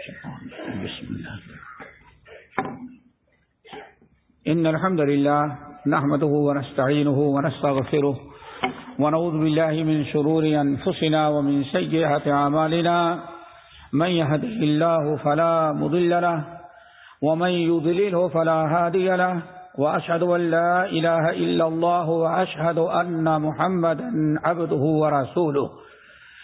بسم الله إن الحمد لله نحمده ونستعينه ونستغفره ونعوذ بالله من شرور أنفسنا ومن سيئات عمالنا من يهده الله فلا مضل له ومن يضلله فلا هادي له وأشهد أن لا إله إلا الله وأشهد أن محمدا عبده ورسوله.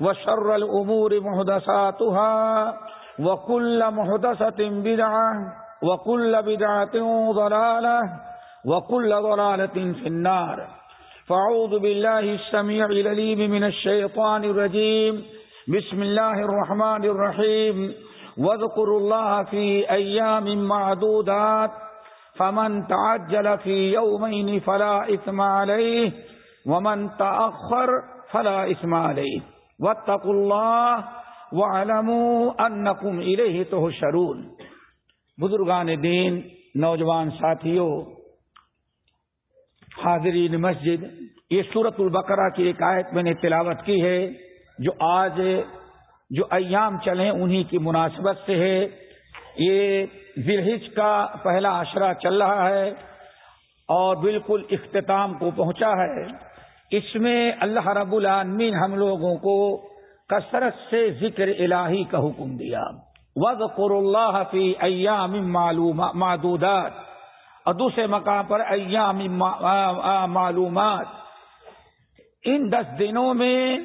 وشر الأمور محدثاتها وكل محدثة بدعة وكل بدعة ضلالة وكل ضلالة في النار. فاعوذ بالله السميع العليم من الشيطان الرجيم. بسم الله الرحمن الرحيم. واذكروا الله في أيام معدودات. فمن تعجل في يومين فلا إثم عليه، ومن تأخر فلا إثم عليه. واتقوا الله واعلموا أنكم إليه تهشرون بزرگان دین، نوجوان ساتھیوں، حاضرین مسجد، یہ سورت البقرہ کی ایک آیت میں نے تلاوت کی ہے، جو آج، جو ایام چلے انہی کی مناسبت سے ہے۔ یہ ذلحج کا پہلا عشرہ چل رہا ہے اور بالکل اختتام کو پہنچا ہے۔ اس میں اللہ رب العالمین ہم لوگوں کو کثرت سے ذکر الہی کا حکم دیا۔ وز قر اللہ فی ایام معدودات۔ اور دوسرے مقام پر ایام معلومات۔ ان دس دنوں میں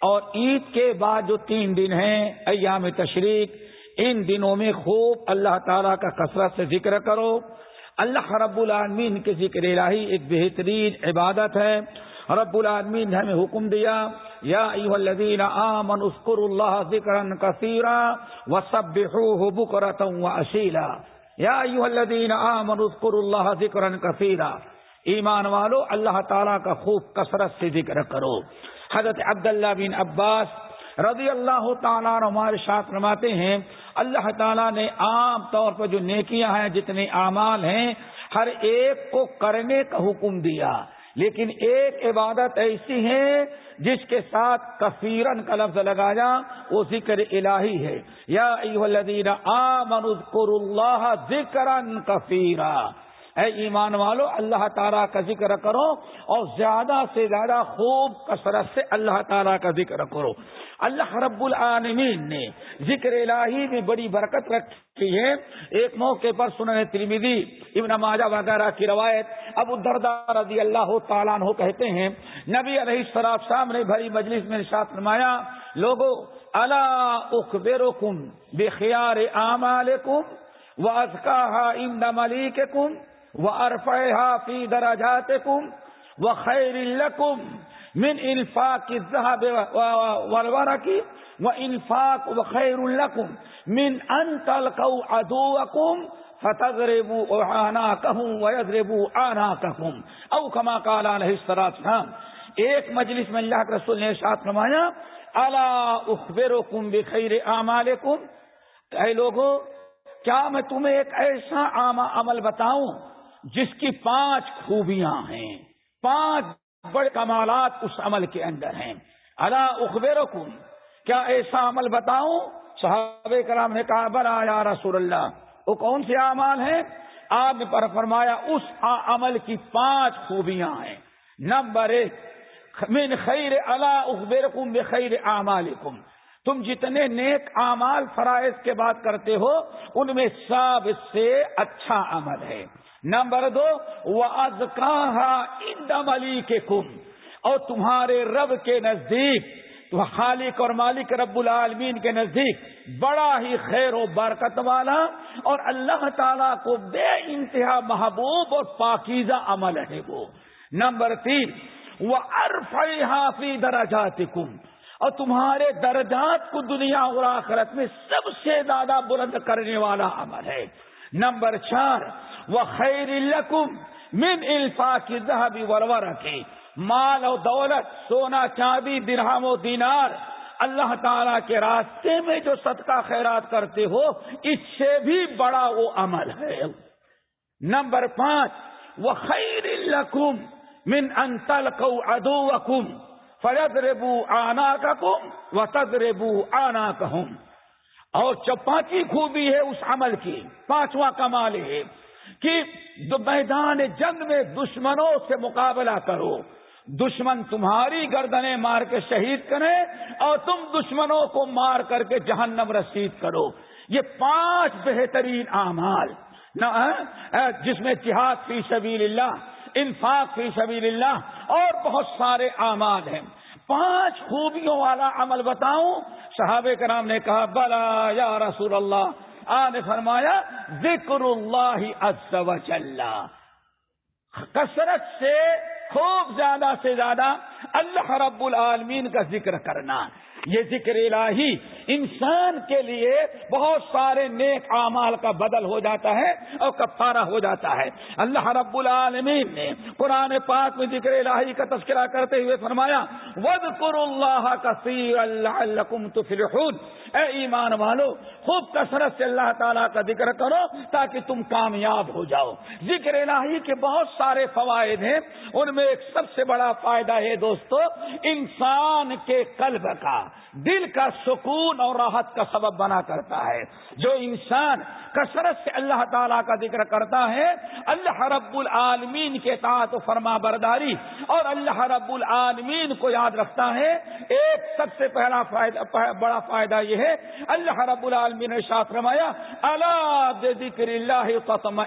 اور عید کے بعد جو تین دن ہیں ایام تشریق ان دنوں میں خوب اللہ تعالیٰ کا کثرت سے ذکر کرو۔ اللہ رب العالمین کے ذکر الہی ایک بہترین عبادت ہے۔ رب العالمین نے ہمیں حکم دیا، یا ایوہ الذین آمن اذکر اللہ ذکرا کثیرا وسبحوہ بکرتا و اشیلا یا ایوہ الذین آمن اذکر اللہ ذکرا کثیرا۔ ایمان والو، اللہ تعالیٰ کا خوب کثرت سے ذکر کرو۔ حضرت عبداللہ بن عباس رضی اللہ تعالیٰ ہمارے ساتھ رماتے ہیں، اللہ تعالیٰ نے عام طور پر جو نیکیاں ہیں، جتنے اعمال ہیں، ہر ایک کو کرنے کا حکم دیا۔ لیکن ایک عبادت ایسی ہے جس کے ساتھ کثیرن کا لفظ لگایا، وہ ذکر الہی ہے۔ یا الذین آمنوا اذکروا اللہ ذکرا کثیرا اے ایمان والو، اللہ تعالیٰ کا ذکر کرو اور زیادہ سے زیادہ خوب کثرت سے اللہ تعالیٰ کا ذکر کرو۔ اللہ رب العالمین نے ذکر الہی میں بڑی برکت رکھی ہے۔ ایک موقع پر سنن ترمیدی ابن ماجہ وغیرہ کی روایت اب دردار رضی اللہ تعالیٰ عنہ کہتے ہیں، نبی علیہ السلام صاحب نے بھری مجلس میں ساتھ نمایا لوگو اللہ اخبرکم بخیار اعمالکم وازکاها عند ملیککم وارفعها في درجاتكم وخير لكم من انفاق الذهب والورق وانفاق وخير لكم من ان تلقوا عدوكم فتضربوا اعناقهم ويضربوا اعناقكم او كما قال عليه الصلاه والسلام ایک مجلس میں اللہ کے رسول نے ساتھ نمایا اللہ اخبرکم بخیر اعمالکم اے لوگوں کیا میں تمہیں ایک ایسا عمل بتاؤں جس کی پانچ خوبیاں ہیں، پانچ بڑے کمالات اس عمل کے اندر ہیں۔ اللہ اخبیر کیا ایسا عمل بتاؤں؟ صحابہ کرام نے کہا، بلا یا رسول اللہ، وہ کون سے اعمال ہیں؟ آپ نے پر فرمایا، اس عمل کی پانچ خوبیاں ہیں۔ نمبر ایک، من خیر اللہ اخبیر بخیر اعمالکم۔ تم جتنے نیک اعمال فرائض کے بات کرتے ہو، ان میں سب سے اچھا عمل ہے۔ نمبر دو وہ از کہاں علی کے کم اور تمہارے رب کے نزدیک تو خالق اور مالک رب العالمین کے نزدیک بڑا ہی خیر و برکت والا اور اللہ تعالی کو بے انتہا محبوب اور پاکیزہ عمل ہے وہ۔ نمبر تین وہ ارف حافی درجات اور تمہارے درجات کو دنیا اور آخرت میں سب سے زیادہ بلند کرنے والا عمل ہے۔ نمبر چار، وہ خیر القم من الفا کی ورور کی مال و دولت، سونا، چاندی، درہم و دینار۔ اللہ تعالی کے راستے میں جو صدقہ خیرات کرتے ہو، اس سے بھی بڑا وہ عمل ہے۔ نمبر پانچ، وہ خیر القم من انتل کو ادو فرد ریبو آنا کا کم و تد ریبو آنا کہوں اور چپاچی خوبی ہے اس عمل کی، پانچواں کمال ہے کہ میدان جنگ میں دشمنوں سے مقابلہ کرو۔ دشمن تمہاری گردنیں مار کے شہید کرے اور تم دشمنوں کو مار کر کے جہنم رسید کرو۔ یہ پانچ بہترین اعمال۔ جس میں جہاد فی سبیل اللہ انفاق فی سبیل اللہ اور بہت سارے اعمال ہیں۔ پانچ خوبیوں والا عمل بتاؤں۔ صحابہ کرام نے کہا، بلا یا رسول اللہ۔ آ نے فرمایا، ذکر اللہ عز و کثرت سے، خوب زیادہ سے زیادہ اللہ رب العالمین کا ذکر کرنا۔ یہ ذکر الہی انسان کے لیے بہت سارے نیک اعمال کا بدل ہو جاتا ہے اور کفارہ ہو جاتا ہے۔ اللہ رب العالمین نے قرآن پاک میں ذکر الہی کا تذکرہ کرتے ہوئے فرمایا ود قر اللہ کثیر اللہ تفلحون۔ اے ایمان والو، خوب کثرت سے اللہ تعالیٰ کا ذکر کرو تاکہ تم کامیاب ہو جاؤ۔ ذکر الہی کے بہت سارے فوائد ہیں، ان میں ایک سب سے بڑا فائدہ ہے دوستو، انسان کے قلب کا۔ دل کا سکون اور راحت کا سبب بنا کرتا ہے۔ جو انسان کثرت سے اللہ تعالیٰ کا ذکر کرتا ہے، اللہ رب العالمین کے تعت و فرما برداری اور اللہ رب العالمین کو یاد رکھتا ہے۔ ایک سب سے پہلا فائدہ، بڑا فائدہ یہ ہے۔ اللہ رب العالمین نے شاط رمایا اللہ ذکر اللہ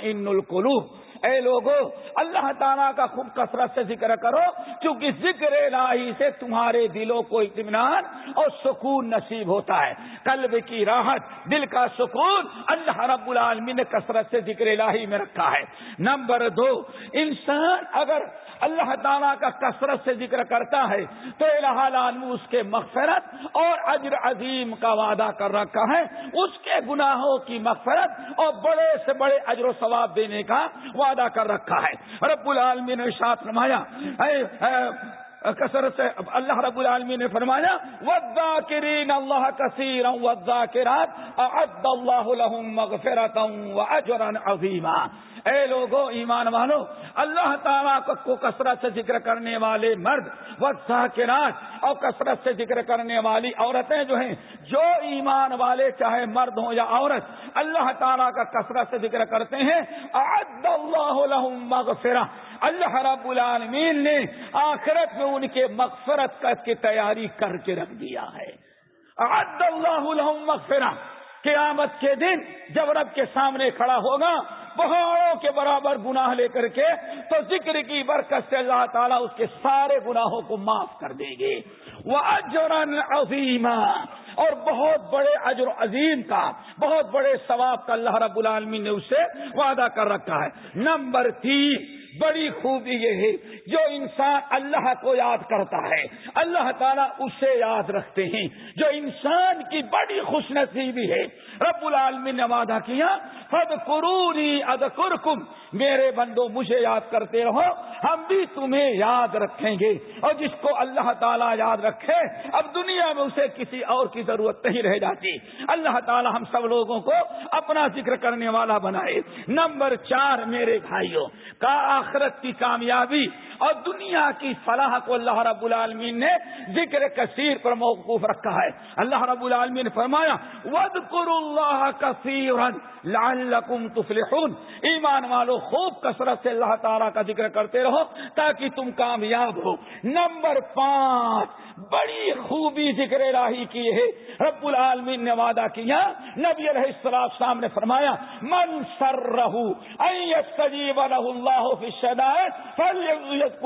ان القلوب اے لوگو، اللہ تعالیٰ کا خوب کثرت سے ذکر کرو کیونکہ ذکر الہی سے تمہارے دلوں کو اطمینان اور سکون نصیب ہوتا ہے۔ قلب کی راحت، دل کا سکون اللہ رب العالمین نے کثرت سے ذکر الہی میں رکھا ہے۔ نمبر دو، انسان اگر اللہ تعالیٰ کا کثرت سے ذکر کرتا ہے، تو الہ اس کے مغفرت اور اجر عظیم کا وعدہ کر رکھا ہے۔ اس کے گناہوں کی مغفرت اور بڑے سے بڑے اجر و ثواب دینے کا وعدہ کر رکھا ہے۔ رب العالمین نے ساتھ نمایا کثرت سے اللہ رب العالمین نے فرمایا ودا کرین اللہ کثیر ودا کرات اللہ مغفرت اجرا اے لوگو، ایمان والو، اللہ تعالیٰ کو کثرت سے ذکر کرنے والے مرد و ذاکرات اور کثرت سے ذکر کرنے والی عورتیں جو ہیں، جو ایمان والے چاہے مرد ہوں یا عورت، اللہ تعالیٰ کا کثرت سے ذکر کرتے ہیں اللہ مغفرہ اللہ رب العالمین نے آخرت میں ان کے مغفرت کی تیاری کر کے رکھ دیا ہے۔ اللہ مغفرہ۔ قیامت کے دن جب رب کے سامنے کھڑا ہوگا پہاڑوں کے برابر گناہ لے کر کے، تو ذکر کی برکت سے اللہ تعالیٰ اس کے سارے گناہوں کو معاف کر دیں گے۔ وہ اجرن عظیم اور بہت بڑے اجر عظیم کا، بہت بڑے ثواب کا اللہ رب العالمین نے اسے وعدہ کر رکھا ہے۔ نمبر تین بڑی خوبی یہ ہے، جو انسان اللہ کو یاد کرتا ہے۔ اللہ تعالیٰ اسے یاد رکھتے ہیں۔ جو انسان کی بڑی خوش نصیبی ہے۔ رب العالمین نے وعدہ کیا فد قرونی اد میرے بندو، مجھے یاد کرتے رہو۔ ہم بھی تمہیں یاد رکھیں گے اور جس کو اللہ تعالیٰ یاد رکھے، اب دنیا میں اسے کسی اور کی ضرورت نہیں رہ جاتی۔ اللہ تعالیٰ ہم سب لوگوں کو اپنا ذکر کرنے والا بنائے۔ نمبر چار، میرے بھائیوں، کا آخرت کی کامیابی اور دنیا کی فلاح کو اللہ رب العالمین نے ذکر کثیر پر موقوف رکھا ہے۔ اللہ رب العالمین نے فرمایا ود اللہ کثیر لعلکم تفلحون۔ ایمان والو، خوب کثرت سے اللہ تعالیٰ کا ذکر کرتے رہو تاکہ تم کامیاب ہو۔ نمبر پانچ، بڑی خوبی ذکر راہی کی ہے۔ رب العالمین نے وعدہ کیا۔ نبی علیہ السلام شام نے فرمایا، من سر رہو سجیب اللہ فل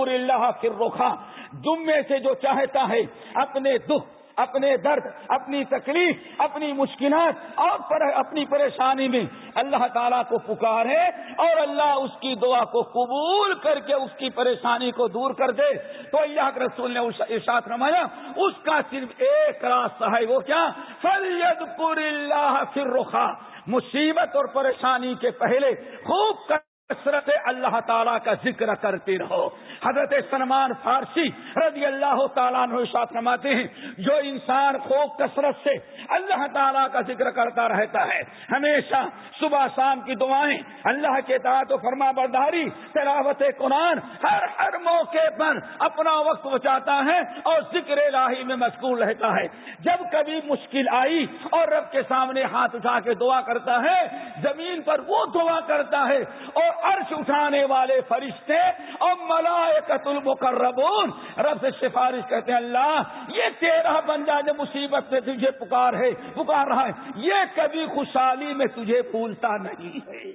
اللہ فر رخا جمعے سے جو چاہتا ہے، اپنے دکھ اپنے درد، اپنی تکلیف، اپنی مشکلات اور اپنی پریشانی میں اللہ تعالیٰ کو پکارے اور اللہ اس کی دعا کو قبول کر کے اس کی پریشانی کو دور کر دے۔ تو اللہ کے رسول نے ارشاد رمایا اس کا صرف ایک راستہ ہے، وہ کیا؟ فلید پور اللہ فر رخا مصیبت اور پریشانی کے پہلے خوب کر کثرت اللہ تعالیٰ کا ذکر کرتے رہو۔ حضرت سلمان فارسی رضی اللہ تعالیٰ فرماتے ہیں، جو انسان خوب کثرت سے اللہ تعالیٰ کا ذکر کرتا رہتا ہے، ہمیشہ صبح شام کی دعائیں، اللہ کے تعداد و فرما برداری، تلاوت قرآن ہر ہر موقع پر اپنا وقت بچاتا ہے اور ذکر الہی میں مشغول رہتا ہے۔ جب کبھی مشکل آئی اور رب کے سامنے ہاتھ اٹھا کے دعا کرتا ہے، زمین پر وہ دعا کرتا ہے اور عرش اٹھانے والے فرشتے اور ملائکت المقربون۔ رب سے سفارش کرتے ہیں، اللہ، یہ تیرا بندہ جو مصیبت میں تجھے پکار ہے، پکار رہا ہے، یہ کبھی خوشحالی میں تجھے بھولتا نہیں ہے۔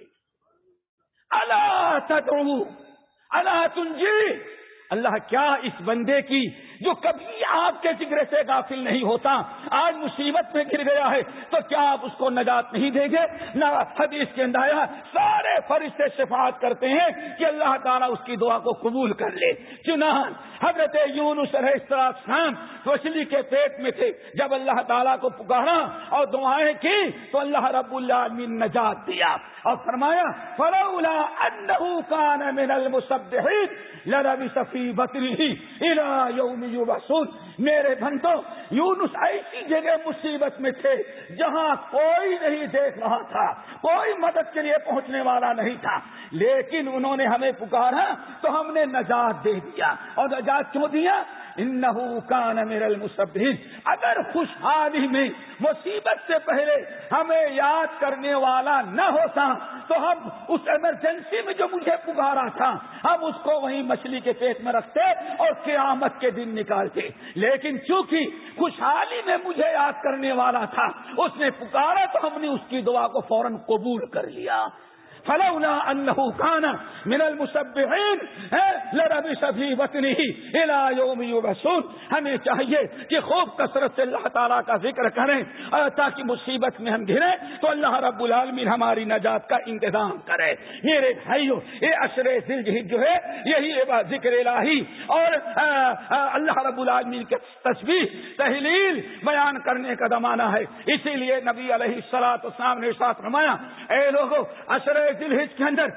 اللہ تدعو اللہ تنجی۔ اللہ، کیا اس بندے کی جو کبھی آپ کے ذکر سے غافل نہیں ہوتا، آج مصیبت میں گر گیا ہے، تو کیا آپ اس کو نجات نہیں دیں گے؟ نہ حدیث کے اندر سارے فرشتے شفاعت کرتے ہیں کہ اللہ تعالیٰ اس کی دعا کو قبول کر لے۔ چنان حضرت یونس علیہ السلام وسلی کے پیٹ میں تھے۔ جب اللہ تعالیٰ کو پکارا اور دعائیں کی، تو اللہ رب العالمین نجات دیا۔ اور فرمایا فرولا انہو کان من المسبحین لربی صفی بطری الى یوم محسوس میرے بندو یونس ایسی جگہ مصیبت میں تھے جہاں کوئی نہیں دیکھ رہا تھا، کوئی مدد کے لیے پہنچنے والا نہیں تھا، لیکن انہوں نے ہمیں پکارا تو ہم نے نجات دے دیا اور نجات کیوں دیا؟ کان امیر المصبین اگر خوشحالی میں مصیبت سے پہلے ہمیں یاد کرنے والا نہ ہوتا تو ہم اس ایمرجنسی میں جو مجھے پکارا تھا، ہم اس کو وہیں مچھلی کے پیٹ میں رکھتے اور قیامت کے دن نکالتے۔ لیکن چونکہ خوشحالی میں مجھے یاد کرنے والا تھا، اس نے پکارا تو ہم نے اس کی دعا کو فوراً قبول کر لیا۔ فلولا انه كان من المسبحين لربي سفي بطنه الى يوم يبعثون ہمیں چاہیے کہ خوب کثرت سے اللہ تعالیٰ کا ذکر کریں تاکہ مصیبت میں ہم گریں تو اللہ رب العالمین ہماری نجات کا انتظام کرے۔ میرے بھائیو یہ اشر دل جو ہے، یہی ذکر الہی۔ اور اللہ رب العالمین کے تصویر تحلیل بیان کرنے کا زمانہ ہے۔ اسی لیے نبی علیہ السلاط اسلام نے ساتھ رمایا اے لوگوں اشر کے اندر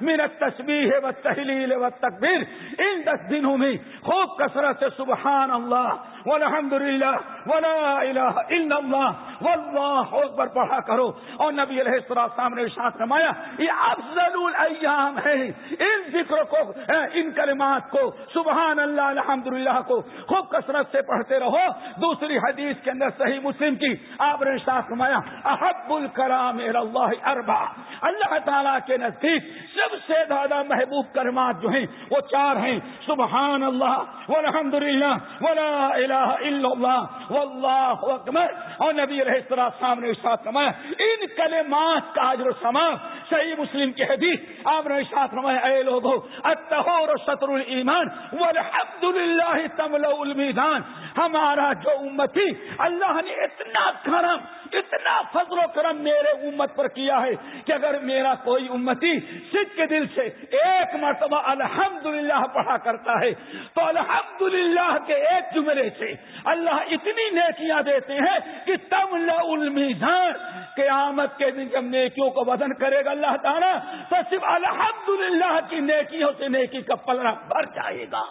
میرا تصویر ہے وہ تحلیل و تقبیر ان دس دنوں میں خوب کثرت سے سبحان اللہ والحمد للہ ولا الہ الا اللہ، واللہ اکبر پڑھا کرو۔ اور نبی علیہ السلام نے ارشاد فرمایا، یہ افضل الایام ہے ان ذکر کو، ان کلمات کو سبحان اللہ الحمد للہ کو خوب کثرت سے پڑھتے رہو۔ دوسری حدیث کے اندر صحیح مسلم کی آپ نے ارشاد فرمایا، احب الکلام اللہ اربع۔ اللہ تعالیٰ کے نزدیک سب سے زیادہ محبوب کلمات جو ہیں، وہ چار ہیں۔ سبحان اللہ والحمد للہ ولا الہ الا اللہ اللہ اکبر اور نبی رہے سامنے نے ان کلمات کا اجر و سما صحیح مسلم کے حدیث آپ نے ارشاد فرمایا، اے لوگو، الطہور شطر الایمان والحمد للہ تملؤ المیدان۔ ہمارا جو امتی، اللہ نے اتنا کرم، اتنا فضل و کرم میرے امت پر کیا ہے کہ اگر میرا کوئی امتی سکھ کے دل سے ایک مرتبہ الحمدللہ پڑھا کرتا ہے، تو الحمدللہ کے ایک جملے سے اللہ اتنی نیکیاں دیتے ہیں کہ تم المیزان قیامت کے دن جب نیکیوں کو وزن کرے گا اللہ تعالیٰ تو صرف الحمدللہ کی نیکیوں سے نیکی کا پلڑا بھر جائے گا۔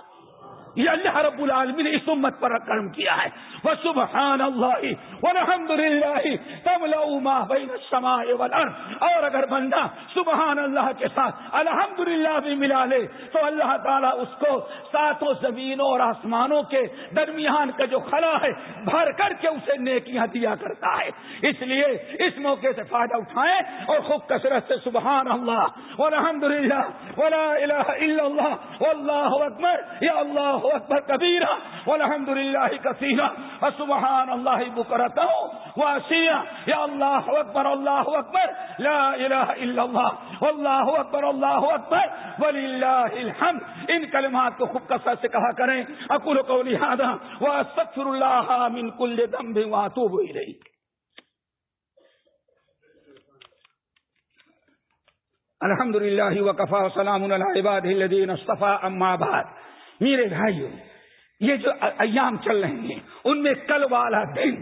یہ اللہ رب العالمین نے اس امت پر کرم کیا ہے۔ وہ سبحان اللہ الحمد للہ تم السماء والارض۔ اور اگر بندہ سبحان اللہ کے ساتھ الحمد بھی ملا لے، تو اللہ تعالیٰ اس کو ساتوں زمینوں اور آسمانوں کے درمیان کا جو خلا ہے، بھر کر کے اسے نیکیاں دیا کرتا ہے۔ اس لیے اس موقع سے فائدہ اٹھائیں اور خوب کثرت سے سبحان اللہ الحمد للہ اللہ اکبر۔ یا اللہ اللہ اکبر کبیرہ الحمد للہ کثیرہ سبحان اللہ بکرتا ہوں یا اللہ اکبر اللہ اکبر لا الہ الا اللہ اللہ اکبر اللہ اکبر وللہ الحمد ان کلمات کو خوب کثرت سے کہا کریں اکل کو لہٰذا وہ سفر اللہ من کل دم بھی وہاں تو ہوئی رہی الحمد للہ وقفا سلام العباد الدین اما بعد میرے بھائیوں یہ جو ایام چل رہے ہیں، ان میں کل والا دن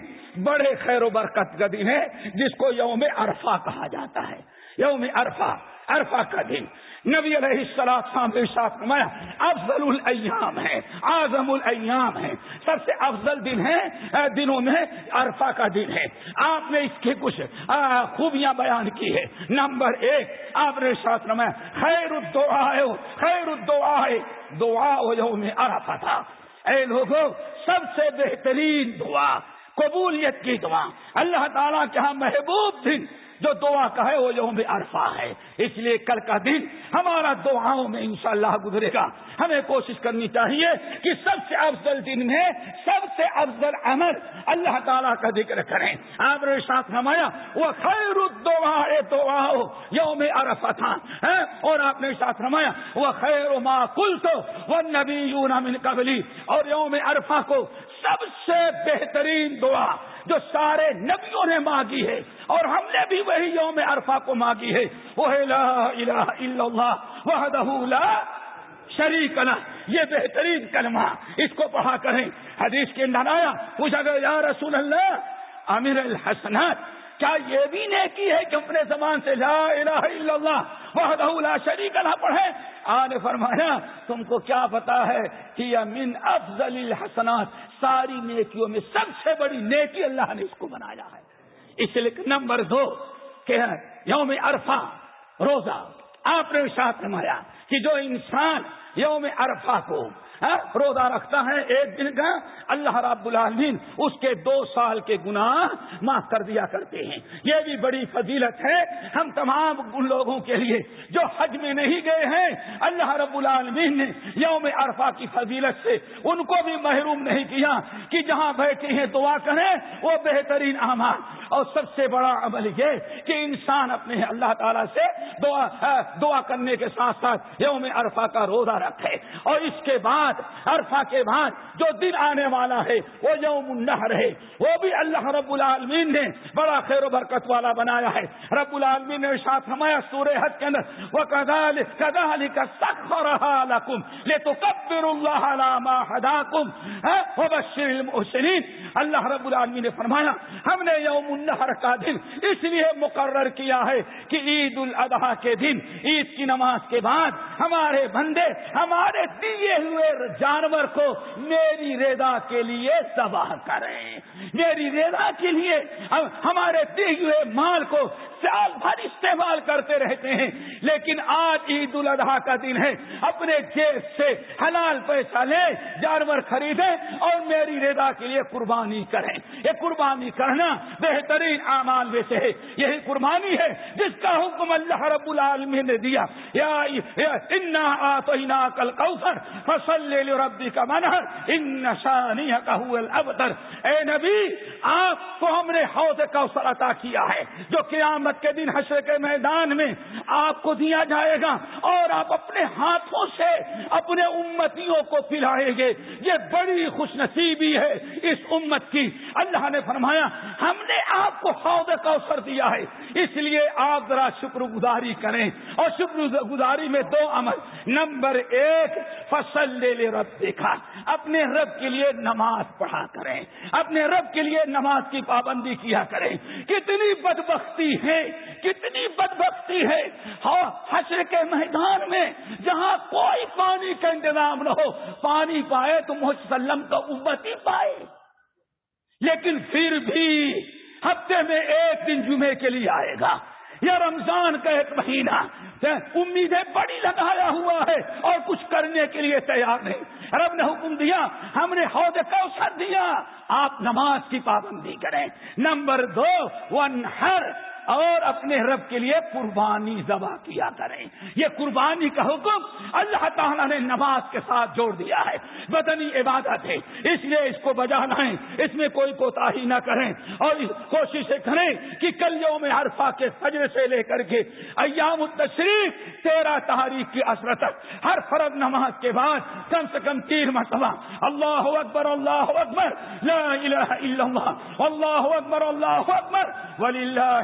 بڑے خیر و برکت کا دن ہے، جس کو یوم عرفہ کہا جاتا ہے۔ یوم عرفہ عرفہ کا دن۔ نبی علیہ السلام ساتھ نمایا افضل الایام ہے، اعظم الایام ہے، سب سے افضل دن ہے دنوں میں عرفہ کا دن ہے۔ آپ نے اس کی کچھ خوبیاں بیان کی ہے نمبر ایک، آپ نے ساتھ نمایا خیر الدعا خیر الدعا دعا یوم عرفہ تھا۔ اے لوگوں سب سے بہترین دعا، قبولیت کی دعا۔ اللہ تعالیٰ کے ہاں محبوب دن۔ جو دعا کا ہے وہ یوم عرفہ ہے۔ اس لیے کل کا دن ہمارا دعاؤں میں انشاءاللہ گزرے گا۔ ہمیں کوشش کرنی چاہیے کہ سب سے افضل دن میں سب سے افضل عمل اللہ تعالیٰ کا ذکر کریں۔ آپ نے ساتھ نمایا وہ خیر دعا دعا یوم عرفہ تھا۔ ہاں، اور آپ نے ساتھ نمایا وہ خیر ما کل تو وہ نبی من قبلی اور یوم عرفہ کو سب سے بہترین دعا۔ جو سارے نبیوں نے مانگی ہے اور ہم نے بھی وہی یوم عرفہ کو مانگی ہے۔ وہ لا الہ الا اللہ، وحدہ لا شریک یہ بہترین کلمہ۔ اس کو پڑھا کریں۔ حدیث کے ننایا پوچھا گیا، یا رسول اللہ، امیر الحسنات، کیا یہ بھی نیکی ہے کہ اپنے زبان سے لا الہ الا اللہ وحدہ لا شریک نہ پڑھے آنے فرمایا، تم کو کیا پتا ہے کہ یہ من افضل الحسنات، ساری نیکیوں میں سب سے بڑی نیکی اللہ نے اس کو بنایا ہے. اس لیے نمبر دو، کہ یوم عرفہ، روزہ. آپ نے ساتھ فرمایا کہ جو انسان یوم عرفہ کو روزہ رکھتا ہے، ایک دن کا اللہ رب العالمین اس کے دو سال کے گناہ معاف کر دیا کرتے ہیں۔ یہ بھی بڑی فضیلت ہے۔ ہم تمام ان لوگوں کے لیے جو حج میں نہیں گئے ہیں، اللہ رب العالمین نے یوم عرفہ کی فضیلت سے ان کو بھی محروم نہیں کیا کہ جہاں بیٹھے ہیں دعا کریں، وہ بہترین اعمال۔ اور سب سے بڑا عمل یہ کہ انسان اپنے اللہ تعالیٰ سے دعا دعا کرنے کے ساتھ ساتھ یوم عرفہ کا روزہ رکھے۔ اور اس کے بعد بعد عرفہ کے بعد جو دن آنے والا ہے، وہ یوم النہر ہے۔ وہ بھی اللہ رب العالمین نے بڑا خیر و برکت والا بنایا ہے۔ رب العالمین نے ساتھ ہمایا سورہ حد کے اندر وہ کدال کدال کا سخ رہا لکم لے تو کبر اللہ علامہ ہدا کم اللہ رب العالمین نے فرمایا، ہم نے یوم النہر کا دن اس لیے مقرر کیا ہے کہ عید الاضحیٰ کے دن، عید کی نماز کے بعد ہمارے بندے، ہمارے دیے ہوئے جانور کو میری ریدا کے لیے تباہ کریں۔ میری ریدا کے لیے ہمارے دیے ہوئے مال کو سال بھر استعمال کرتے رہتے ہیں۔ لیکن آج عید الاضحیٰ کا دن ہے۔ اپنے جیب سے حلال پیسہ لے جانور خریدیں اور میری رضا کے لیے قربانی کریں۔ یہ قربانی کرنا بہترین اعمال میں سے ہے۔ یہی قربانی ہے جس کا حکم اللہ رب العالمین نے دیا۔ یا کل کوثر فصل ربی کا منہر ان نشانی کا اے نبی، آپ کو ہم نے حوض کوثر عطا کیا ہے، جو قیامت قیامت کے دن حشر کے میدان میں آپ کو دیا جائے گا اور آپ اپنے ہاتھوں سے اپنے امتیوں کو پلائیں گے۔ یہ بڑی خوش نصیبی ہے اس امت کی۔ اللہ نے فرمایا، ہم نے آپ کو حوض کوثر دیا ہے، اس لیے آپ ذرا شکر گزاری کریں۔ اور شکر گزاری میں دو عمل نمبر ایک، فصل لے رب دیکھا اپنے رب کے لیے نماز پڑھا کریں اپنے رب کے لیے نماز کی پابندی کیا کریں۔ کتنی بدبختی ہے کتنی بدبختی ہے۔ ہاں، حشر کے میدان میں جہاں کوئی پانی کا انتظام نہ ہو پانی پائے تو محسلم کا امت ہی پائے۔ لیکن پھر بھی ہفتے میں ایک دن جمعے کے لیے آئے گا۔ یا رمضان کا ایک مہینہ امیدیں بڑی لگایا ہوا ہے اور کچھ کرنے کے لیے تیار نہیں۔ رب نے حکم دیا، ہم نے حوض کوثر دیا، آپ نماز کی پابندی کریں۔ نمبر دو ون ہر اور اپنے رب کے لیے قربانی ذبح کیا کریں۔ یہ قربانی کا حکم اللہ تعالیٰ نے نماز کے ساتھ جوڑ دیا ہے۔ بدنی عبادت ہے۔ اس لیے اس کو بجا لائیں۔ اس میں کوئی کوتا نہ کریں۔ اور کوشش کریں کہ کل یوم عرفہ کے فجر سے لے کر کے ایام التشریف تیرہ تاریخ کی اثر تک۔ ہر فرد نماز کے بعد کم سے کم تین مرتبہ۔ اللہ اکبر اللہ اکبر۔ لا الہ الا اللہ۔ اللہ اکبر اللہ اکبر۔ ولی اللہ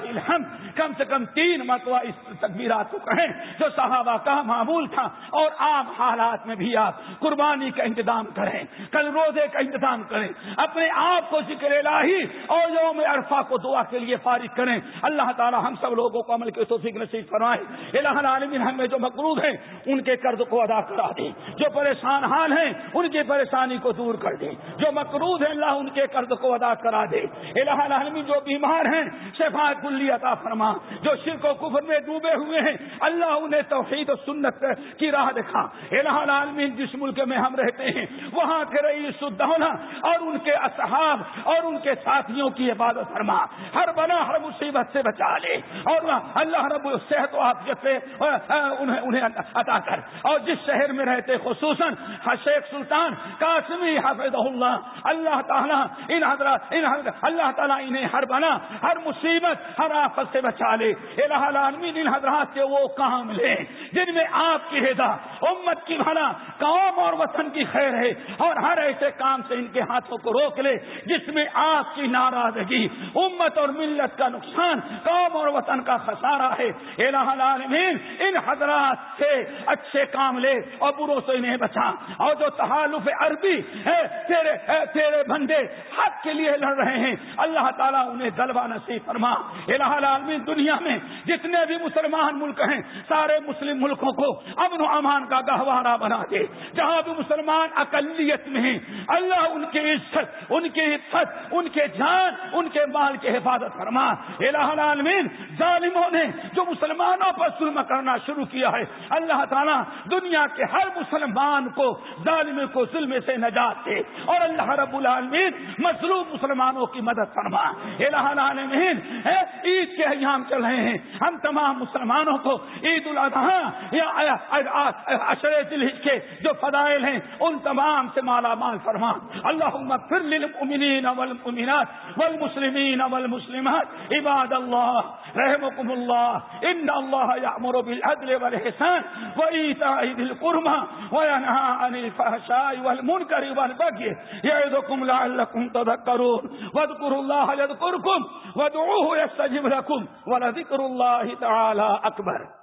کم سے کم تین مرتبہ اس تقبیرات کو کہیں جو صحابہ کا معمول تھا اور عام حالات میں بھی آپ قربانی کا انتظام کریں، کل روزے کا انتظام کریں، اپنے آپ کو ذکر الہی اور یوم عرفہ کو دعا کے لیے فارغ کریں۔ اللہ تعالی ہم سب لوگوں کو عمل کے توفیق نصیب فرمائے۔ الہ العالمین ہمیں جو مقروض ہیں، ان کے قرض کو ادا کرا دیں۔ جو پریشان حال ہیں، ان کی پریشانی کو دور کر دیں۔ جو مقروض ہیں، اللہ ان کے قرض کو ادا کرا دے۔ الہ العالمین جو بیمار ہیں، شفا کلی عطا فرما، جو شرک و کفر میں ڈوبے ہوئے ہیں، اللہ انہیں توحید و سنت کی راہ دکھا۔ الہ العالمین، جس ملک میں ہم رہتے ہیں، وہاں کے رئیس الدولہ اور ان کے اصحاب اور ان کے ساتھیوں کی عبادت فرما۔ ہر بنا، ہر مصیبت سے بچا لے۔ اور اللہ رب صحت و حافظ سے انہیں انہیں عطا کر۔ اور جس شہر میں رہتے، خصوصاً شیخ سلطان قاسمی حافظ اللہ اللہ تعالیٰ، ان حضرات ان حضرات، اللہ تعالیٰ انہیں ہر بنا، ہر مصیبت، ہر آفت سے بچا لے۔ الہ العالمین، ان حضرات کے وہ کام لے جن میں آپ کی ہدا امت کی بھلا، قوم اور وطن کی خیر ہے۔ اور ہر ایسے کام سے ان کے ہاتھوں کو روک لے جس میں آپ کی ناراضگی، امت اور ملت کا نقصان، قوم اور وطن کا خسارہ ہے۔ الہ العالمین، ان حضرات سے اچھے کام لے اور بروں سے انہیں بچا۔ اور جو تحالف عربی ہے، تیرے، اے تیرے بندے، حق کے لیے لڑ رہے ہیں۔ اللہ تعالیٰ انہیں غلبہ نصیب فرما۔ الہ العالمین دنیا میں جتنے بھی مسلمان ملک ہیں، سارے مسلم ملکوں کو امن و امان کا گہوارہ بنا دے جہاں بھی مسلمان اقلیت میں ہیں، اللہ ان کی عزت، ان کی عزت ان کے جان، ان کے مال کی حفاظت فرما۔ الہ العالمین، ظالموں نے جو مسلمانوں پر ظلم کرنا شروع کیا ہے، اللہ تعالیٰ دنیا کے ہر مسلمان کو، ظالم کو ظلم سے نجات دے۔ اور اللہ رب العالمین مظلوم مسلمانوں کی مدد فرما۔ الہ العالمین عید عید کے ایام چل رہے ہیں۔ ہم تمام مسلمانوں کو عید الاضحیٰ یا اشر دلحج کے جو فضائل ہیں، ان تمام سے مالا مال فرما۔ اللہ پھر للمؤمنین والمؤمنات والمسلمین والمسلمات۔ عباد اللہ رحمكم اللہ۔ ان اللہ یعمر بالعدل والحسان وإيتاء ذي القربى وينهى عن الفحشاء والمنكر والبغي يعظكم لعلكم تذكرون واذكروا الله يذكركم وادعوه يستجب لكم رکھوںکر اللہ تعالی اکبر۔